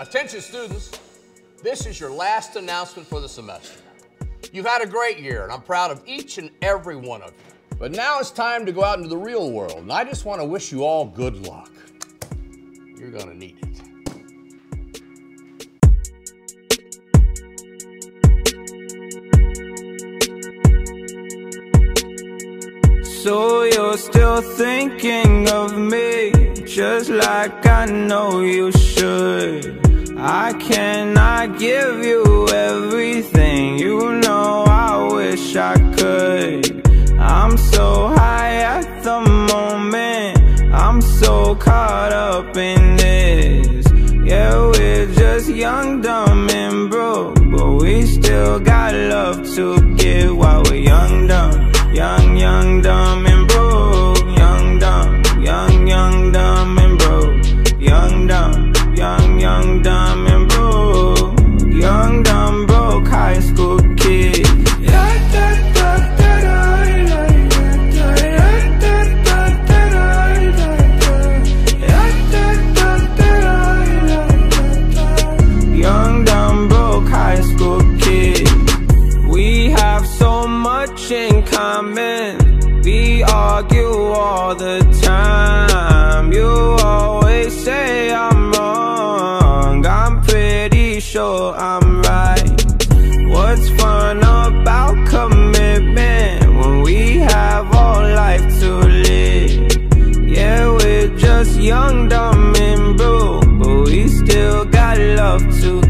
Attention students, this is your last announcement for the semester. You've had a great year, and I'm proud of each and every one of you. But now it's time to go out into the real world, and I just want to wish you all good luck. You're gonna need it. So you're still thinking of me Just like I know you should I cannot give you everything. You know I wish I could. I'm so high at the moment. I'm so caught up in this. Yeah, we're just young, dumb, and broke But we still got love to give while young, young, dumb and broke. Young, dumb, broke high school kid. Young, dumb, broke high school kid. We have so much in common We argue all the time. You always say I'm wrong. I'm pretty sure I'm right. What's fun about commitment When we have all life to live? Yeah, we're just young, dumb, and broke But we still got love to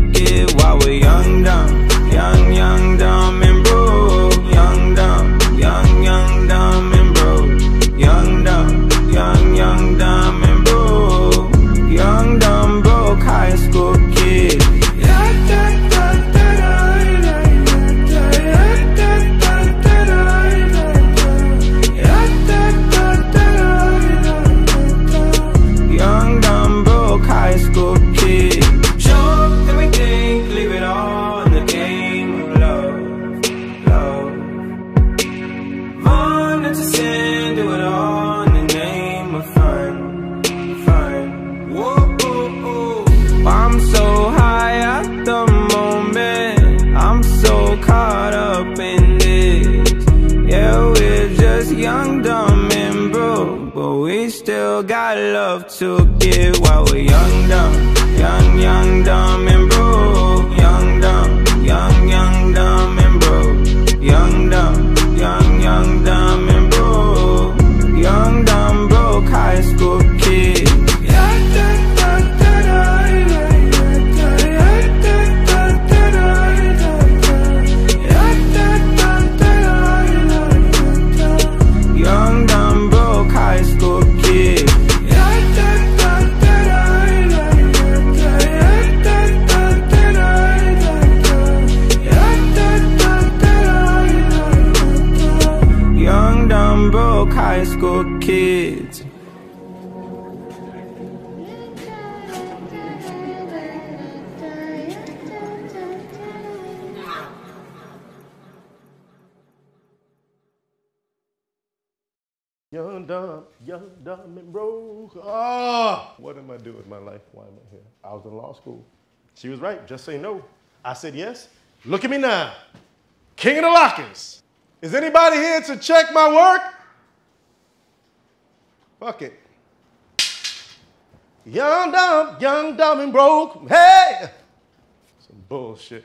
but we still got love to give while we're young, dumb, young, young, dumb, and broke. School kids. Young, dumb, young, dumb, and broke. Ah, what am I doing with my life? Why am I here? I was in law school. She was right. Just say no. I said yes. Look at me now. King of the lockers. Is anybody here to check my work? Fuck it. Young, dumb, young, dumb, and broke. Hey! Some bullshit.